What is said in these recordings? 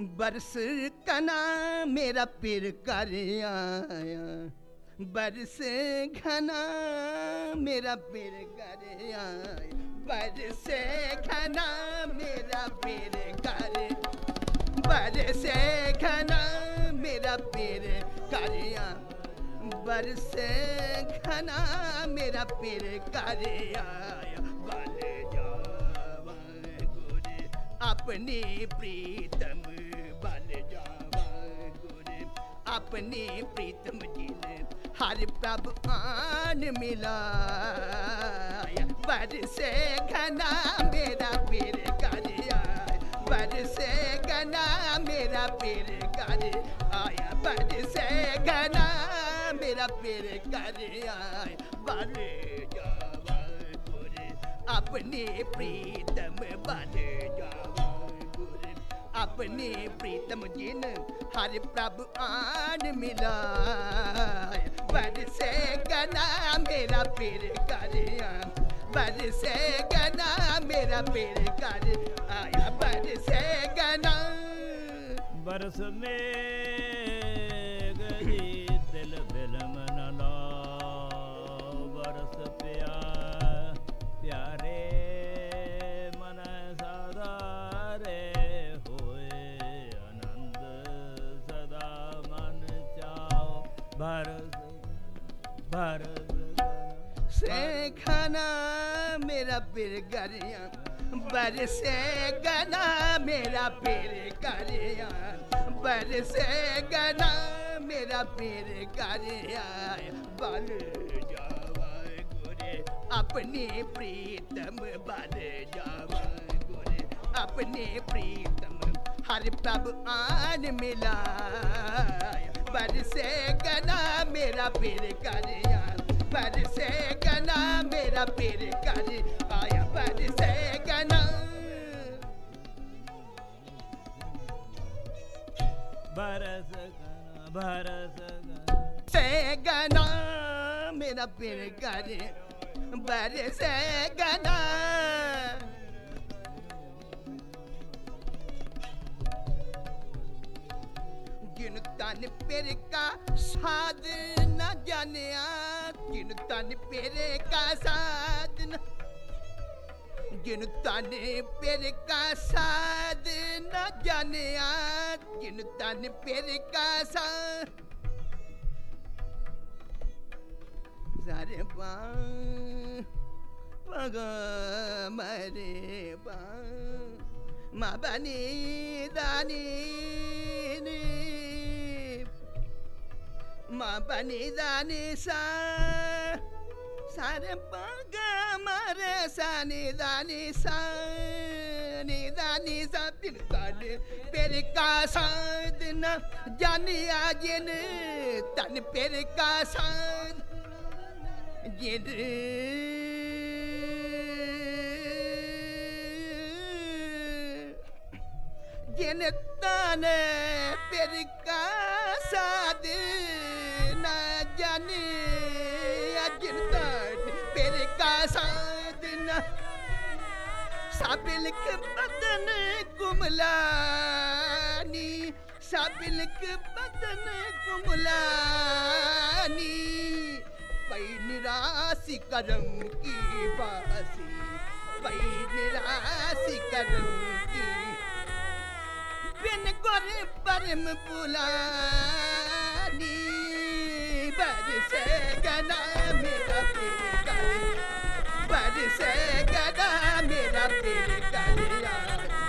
बरस कना मेरा पिर कर आया। बरस घना मेरा पिर कर आया। बरस घना मेरा पिर कर बरस घना मेरा पिर कर बरस घना मेरा पिर कर आया। बल जावा अपनी प्रीतम अपनी प्रीतम जिन हर प्रभ आन मिलाया बरसे घना मेरा पीर कर आया बरसे घना मेरा पीर कर आया बरसे घना मेरा पीर कर आया बल जावा गुरे अपनी प्रीतम बल जावा ਆਪਣੇ ਪ੍ਰੀਤਮ ਜਿਨ ਹਰ ਪ੍ਰਭ ਆਨ ਮਿਲਾਇ ਸੇ ਗਨਾ ਮੇਰਾ ਪੀਰ ਕਰਿਆ ਬਰਸੇ ਗਨਾ ਮੇਰਾ ਪੀਰ ਕਰ ਆਇਆ ਬਰਸੇ ਗਨਾ ਬਰਸ ਮੇ खाना मेरा पीर गरिया बरसे गना मेरा पीर गरिया बरसे गना मेरा पीर गरिया बल जावा गुरे अपनी प्रीतम बल जावा गुरे अपनी प्रीतम हर प्रभ आन मिला बरसे गना मेरा पीर ਪਰਸੇ ਗਨਾ ਮੇਰਾ ਪੀਰ ਕਰ ਆਇਆ ਪਰਸੇ ਗਨਾ ਬਰਸ ਗਨਾ ਬਰਸ ਗਨਾ ਸੇ ਗਨਾ ਮੇਰਾ ਪੀਰ ਕਰ ਬਰਸੇ ਗਨਾ ਗਿਣ ਤਨ ਪੇਰ ਕਾ ਸਾਧ ਨਾ ਜਾਣਿਆ ਜਿਨ ਤਨ ਮੇਰੇ ਕਾ ਸਾਧਨ, ਜਿਨ ਤਨ ਮੇਰੇ ਕਾ ਸਾਧਨ ਨਾ ਜਾਣਿਆ, ਜਿਨ ਤਨ ਮੇਰੇ ਕਾ ਸਾ ਸਾਰੇ ਪਾ ਵਗ ਮਰੇ ਪਾ, ਮਾ ਬਨੀ ਦਾਨੀ ਨੀ। மபனி தானிசா சரப்பக மர சனிதானி சனிதானி சத்தினி பெருக்கா சாந்தின ஜானியா ஜெனு தன் பெருக்கா சாந்த் ஜெனு तन पेर का साध न साबिल के बदन कुमलानी साबिल के बदन कुमलानी पै निराशी करम की बासी। पै निराशी करम की बिन गोरे परम बुलानी बरसे गना मेरा पीर कर बरसे गना मेरा पीर कर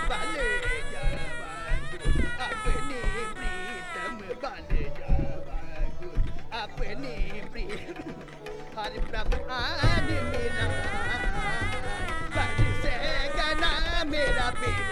बल जावा अपनी प्रीतम बल जावा अपनी प्रीत हर प्रभु आन मिला बरसे गना मेरा पीर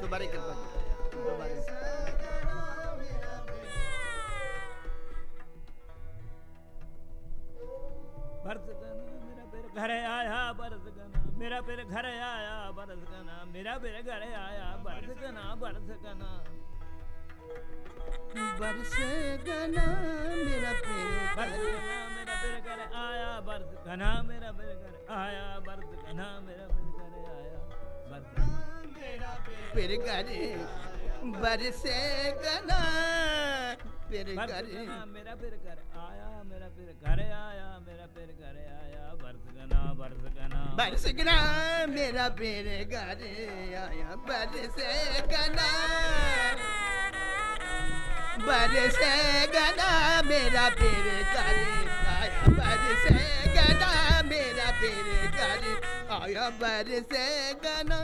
दोबारा कृपा गना फिर घर आया बरस गना। मेरा फिर घर आया बरस गना। मेरा फिर घर आया बरस गना बरस गना। बरस घना मेरा बरस गना मेरा फिर घर आया बरस गना मेरा फिर घर आया बरस गना मेरा फिर ਫਿਰ ਘਰੇ ਬਰਸੇ ਗਨਾ ਫਿਰ ਘਰੇ ਮੇਰਾ ਫਿਰ ਘਰ ਆਇਆ ਮੇਰਾ ਫਿਰ ਘਰ ਆਇਆ ਮੇਰਾ ਫਿਰ ਘਰ ਆਇਆ ਬਰਸ ਗਨਾ ਬਰਸ ਗਨਾ ਬਰਸ ਗਨਾ ਮੇਰਾ ਫਿਰ ਘਰ ਆਇਆ ਬਰਸੇ ਗਨਾ ਬਰਸੇ ਗਨਾ ਮੇਰਾ ਫਿਰ ਘਰ ਆਇਆ ਬਰਸੇ ਗਨਾ ਮੇਰਾ ਫਿਰ ਘਰ आया बरसे गना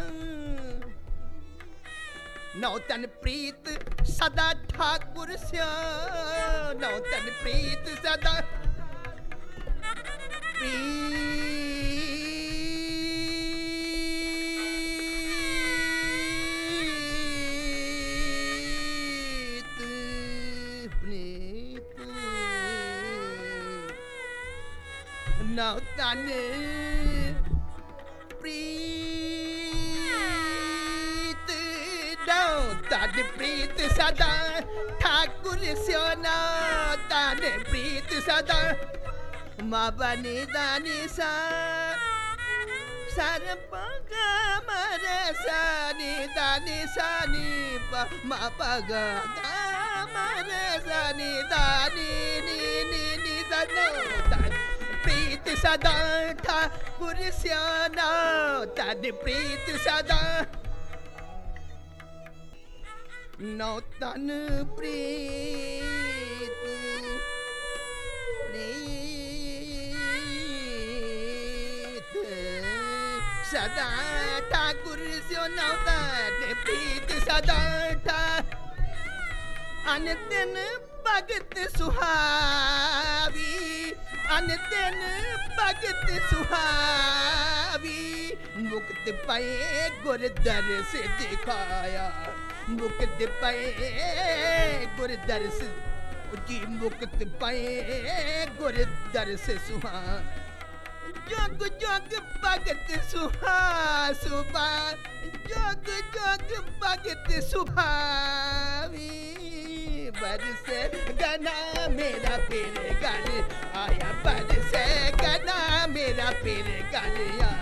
नौतन प्रीत सदा ठाकुर नौतन प्रीत सदा प्रीत प्रीत नौतन नौतन प्रीत सदा, ठाकुर स्यो नौतन प्रीत सदा मा बनी दानी सा, सर पग मर सानी दानी सानी प मा पग मर सानी दानी नी नी नी दनो प्रीत सदा, ठाकुर श्याना तन प्रीत सदा ਨੌ ਤਨ ਪ੍ਰੀਤ ਪ੍ਰੀਤ। ਸਦਾ ਠਾਕੁਰ ਸਿਓ ਨੌ ਤਨ ਪ੍ਰੀਤ ਸਦਾ ਠਾ। ਅਨ ਦਿਨ ਭਗਤ ਸੁਹਾਵੀ ਅਨ ਦਿਨ ਭਗਤ ਸੁਹਾਵੀ। ਮੁਕਤ ਪਏ ਗੁਰ ਸੇ ਦਿਖਾਇਆ मुक्त पाए गुर दर्श जी मुक्त पाए गुर दर्श सुहा। जग जग, भगत सुहा जग जग, भगत सुभावी बरसे गना मेरा पेरे गल, आया बरसे गना मेरा पेरे गल, आया।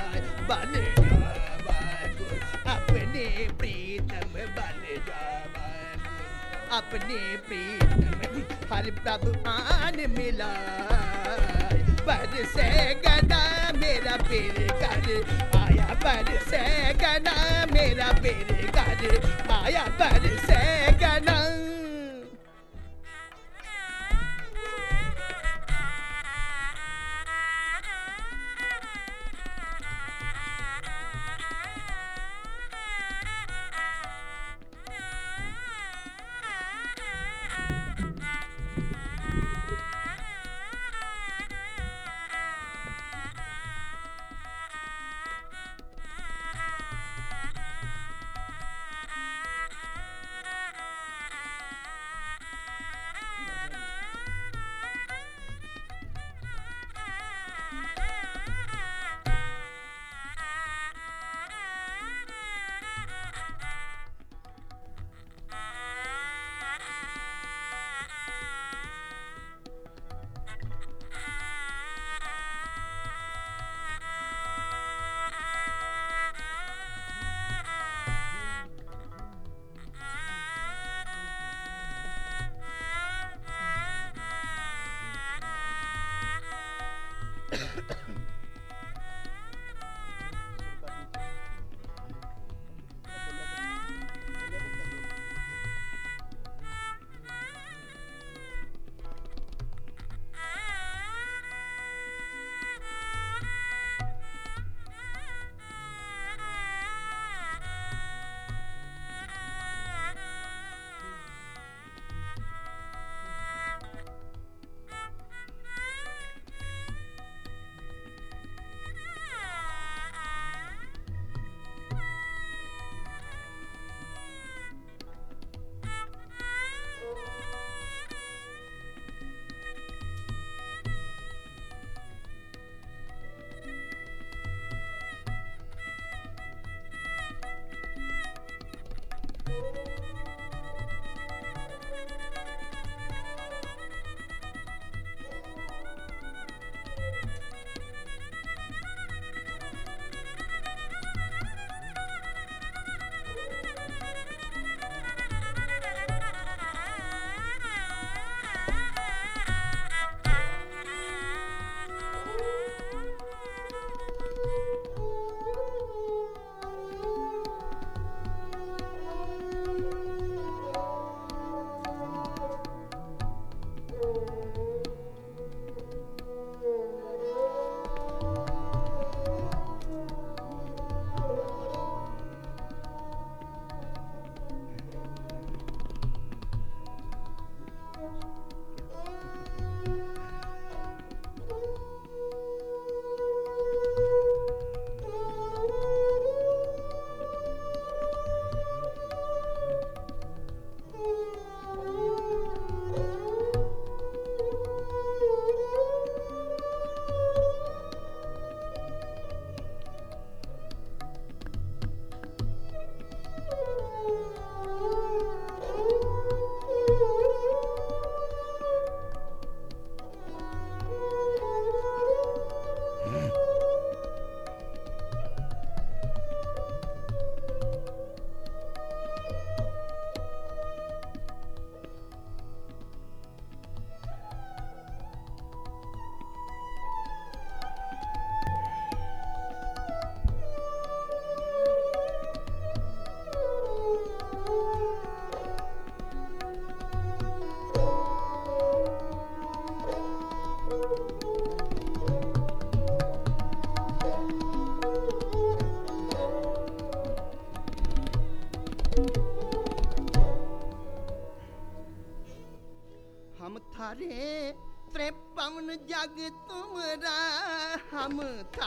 अपने पेट हर प्रभु आन मिला। से गना मेरा पेर कर, आया पर से गना मेरा पेर कर, आया पर गना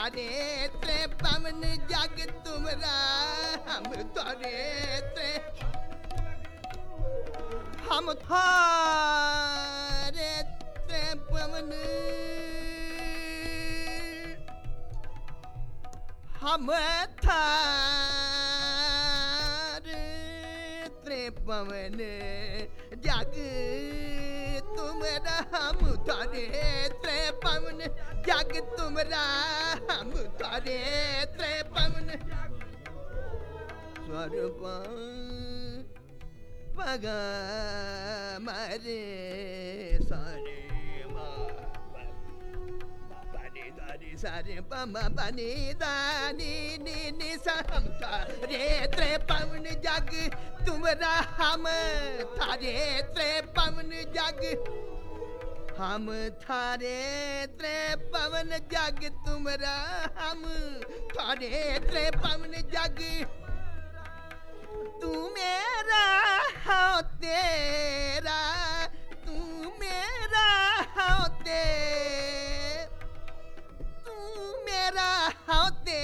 थारे त्रे पवन जग तुमरा, हम थारे त्रे। हम थारे त्रे पवन हम थारे त्रे पवन जग तुमरा, हम थारे त्रे पवन जग तुमरा, हम थारे त्रे पवन स्वरूप पग मरे सारे सारे पम पनी दानी, नी नी हम थारे त्रे पवन जग तुमरा, हम तारे त्रे पवन जग हम थारे त्रे पवन जग तुमरा हम थारे त्रे पवन जग तू मेरा हो तेरा तू मेरा हो ते तू मेरा हो ते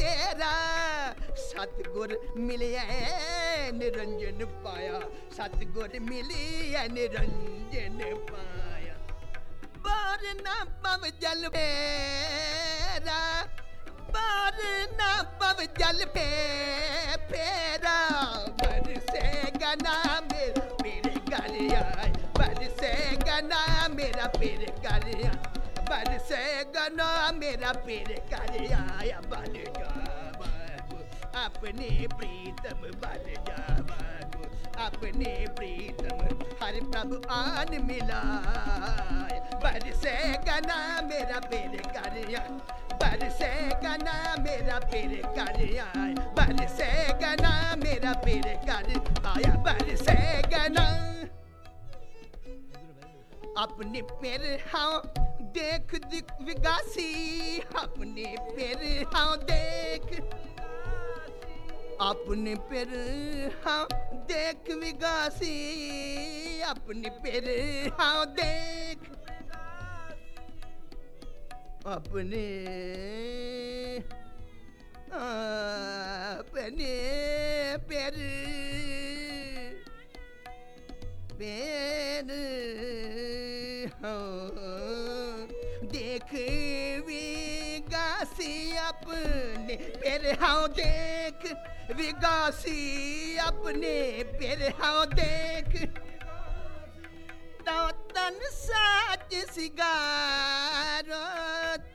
तेरा सतगुर मिलिया निरंजन पाया सतगुर मिलिया निरंजन पाया ਬਾਰ ਨਾ ਪਵ ਜਲ ਪੇਰਾ ਬਾਰ ਨਾ ਪਵ ਜਲ ਪੇ ਪੇਰਾ ਬਰਸੇਗਾ ਨਾ ਮੇਰਾ ਮੇਰੇ ਗਲਿਆ ਬਰਸੇਗਾ ਨਾ ਮੇਰਾ ਪੀਰ ਗਲਿਆ ਬਰਸੇਗਾ ਨਾ ਮੇਰਾ ਪੀਰ ਗਲਿਆ। ਬਣ ਜਾ ਆਪਣੀ ਪ੍ਰੀਤਮ ਬਣ ਜਾ अपने प्रीतम, हर प्रभु आन मिला बरसे गना मेरा पेरे गलिया बरसे गना मेरा पेरे गलिया बरसे गना मेरा पेरे गल आया बरसे गना अपने पेर हाँ देख दिख विगासी। अपने पेर हाँ देख अपने पेर हाँ देख विगासी। अपने पेर हाँ देख। अपने अपने पेर। पेर हाँ देख विगासी। अपने पेर हाँ देख। ਵਿਗਾਸੀ ਆਪਣੇ ਪਿਰਹਾਉ ਦੇਖ। ਤਉ ਤਨ ਸਾਜ ਸਿਗਾਰੋ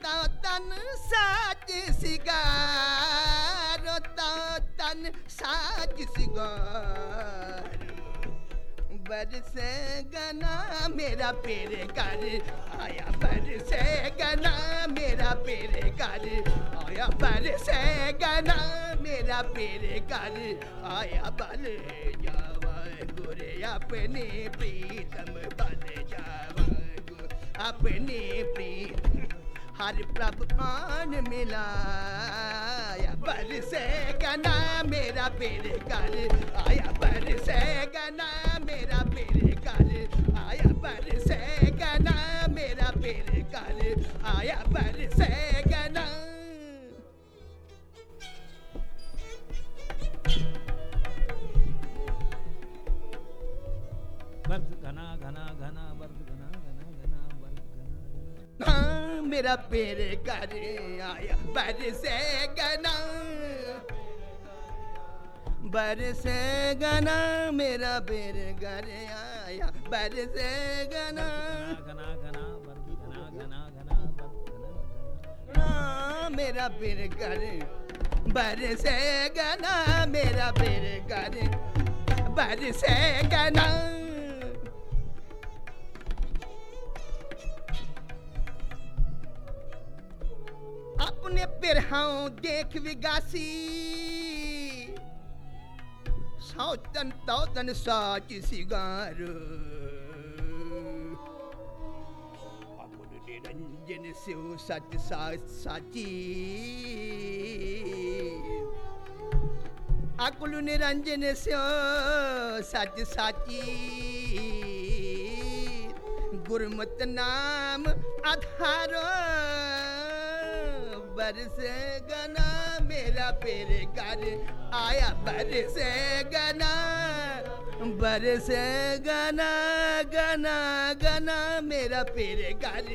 ਤਉ ਤਨ ਸਾਚ ਸਿਗਾਰੋ ਤਉ ਤਨ ਸਾਜ ਸਿਗਾਰੋ। ਬਰਸੇ ਗਨਾ ਮੇਰਾ ਪੇਰ ਕਰ ਆਇਆ ਬਰਸੇ ਗਨਾ ਮੇਰਾ ਪੇਰ ਕਰ ਆਇਆ ਬਰਸੇ ਗਨਾ मेरा पेरे कर आया बल जावा गुरे अपने प्रीतम बल जावा अपने प्रीतम। हर प्रभु मान मिलाया बरसे गना मेरा पेरे कर आया बरसे गना मेरा पेरे कर आया बरसे गना मेरा पेरे कर आया बरसे गना ਮੇਰਾ ਪੇਰ ਕਰ ਆਇਆ, ਬਰਸੇ ਗਨਾ। ਬਰਸੇ ਗਨਾ, ਮੇਰਾ ਪੇਰ ਕਰ ਆਇਆ, ਬਰਸੇ ਗਨਾ। ਗਨਾ ਗਨਾ ਗਨਾ ਗਨਾ ਗਨਾ ਮੇਰਾ ਪੇਰ ਕਰ, ਬਰਸੇ ਗਨਾ, ਮੇਰਾ ਪੇਰ ਕਰ, ਬਰਸੇ ਗਨਾ। अपने पिरहाओं देख विगासी सौतन तौतन साच सिगार अपुन निरंजन सिव सच साच साची अकुल निरंजन स्यो सच साची गुरमत नाम आधारो बरसे गना, मेरा पेरे घर आया बरसे गना। बरसे गना गना गना, मेरा पेरे घर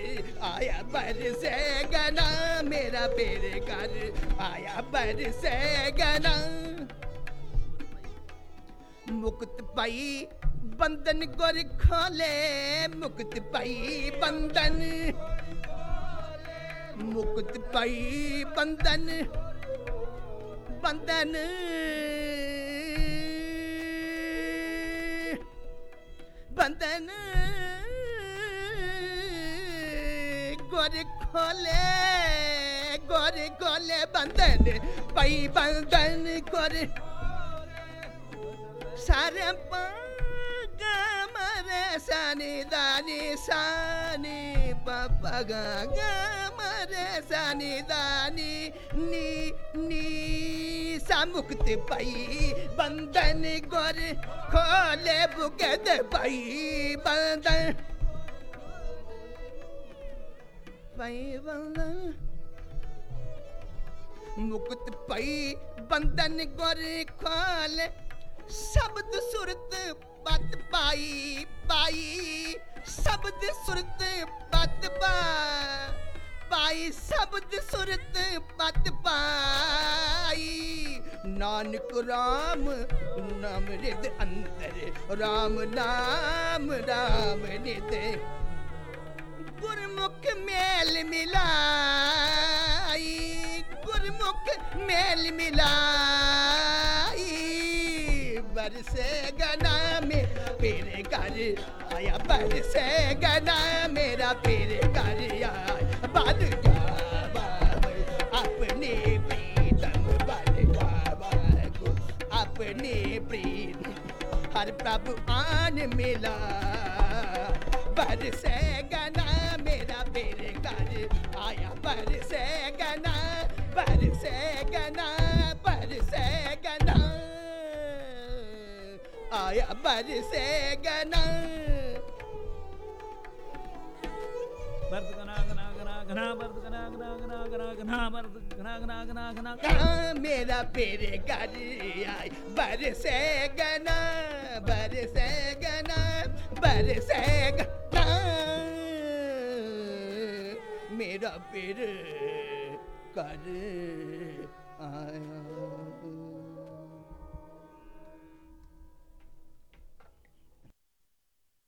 आया बरसे गना। मेरा पेरे घर आया बरसे गना। मुक्त पाई बंधन गोर खोले, मुक्त पाई बंधन मुक्त पाई बंधन बंधन। बंधन। गोर खोले गोर खोले बंधन, पाई बंधन गोर। सारे मरे सानी दानी, सानी पप्पा ਦਾਨੀ ਦਾਨੀ ਨੀ ਨੀ ਸਾਮੁਕਤ ਪਈ ਬੰਦਨ ਗੁਰ ਖੋਲੇ ਬੁਗਦ ਪਈ ਬੰਦਨ ਪਈ ਬੰਦਨ ਮੁਕਤ ਪਈ ਬੰਦਨ ਗੁਰ ਖੋਲੇ ਸ਼ਬਦ ਸੁਰਤ ਪਤ ਪਾਈ ਪਾਈ ਸ਼ਬਦ ਸੁਰਤ ਪਤ ਪਾ ਪਾਈ ਸਬਦ ਸੁਰਤ ਪਤ ਪਾਈ। ਨਾਨਕ ਰਾਮ, ਨਾਮ ਰਿਦ ਅੰਦਰ। ਰਾਮ ਨਾਮ, ਰਾਮ ਨਿਦ ਗੁਰਮੁਖ ਮੇਲ ਮਿਲਾਈ। ਗੁਰਮੁਖ ਮੇਲ ਮਿਲਾਈ। ਬਰਸੇ ਗਨਾ ਮੇ ਫਿਰ ਕਰ आया बरसे गना मेरा पेरे आया बद जावा अपने प्रीतम जावा को अपने प्रीत, हर प्रभु आन मिला। बरसे गना मेरा पेरे घर आया बरसे गना बरसे गना बरसे गना। आया बरसे गना। ਗਨਾ ਬਰਦ ਗਨਾ ਗਨਾ ਗਨਾ ਗਨਾ ਗਨਾ ਬਰਦ ਗਨਾ ਗਨਾ। ਗਨਾ ਗਨਾ ਗਨਾ ਮੇਰਾ ਪੇਰੇ ਗਾਜੀ ਆਈ, ਬਰਸੇ ਗਨਾ ਬਰਸੇ ਗਨਾ ਬਰਸੇ ਗਨਾ। ਮੇਰਾ ਪੇਰੇ ਗਾਜੀ ਆਇਆ।